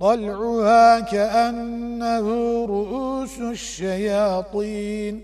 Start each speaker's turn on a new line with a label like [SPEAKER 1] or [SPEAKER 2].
[SPEAKER 1] طلعها كأنه رؤوس الشياطين.